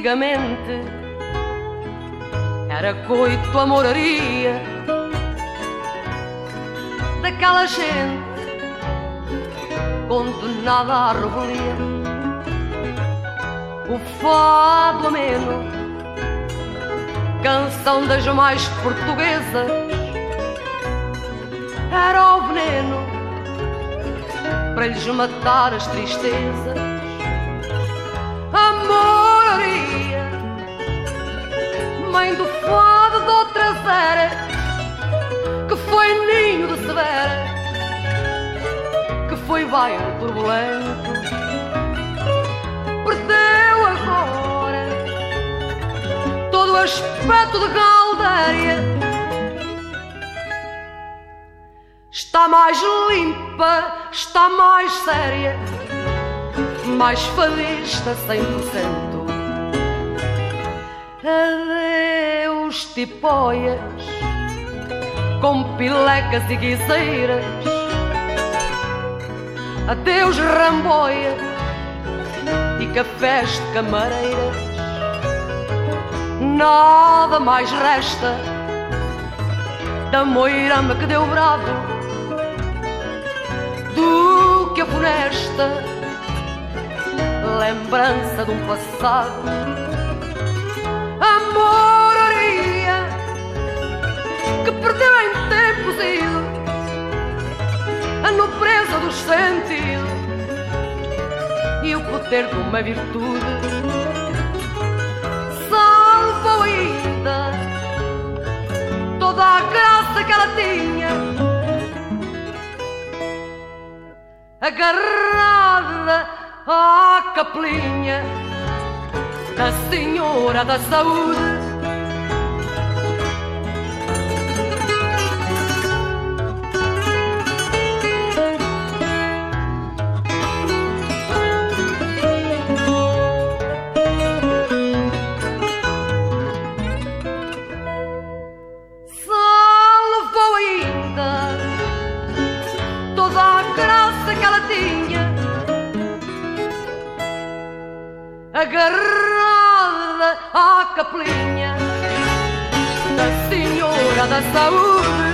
antigamente era coito a moraria daquela gente condenada à revelia. O fado ameno, canção das mais portuguesas, era o veneno para lhes matar as tristezas. Bairro turbulento. Perdeu agora todo o aspecto de galdaria. Está mais limpa, está mais séria, mais fadista cem por cento. Adeus, tipóias, com pilecas e guiseiras adeus ramboia e cafés de camareiras. Nada mais resta da moirama que deu brado do que a funesta lembrança de um passado. A moraria que perdeu sentidos e o poder de uma virtude. Salvo ainda toda a graça que ela tinha, agarrada à capelinha da Senhora da Saúde. Agarrada à capelinha da Senhora da Saúde.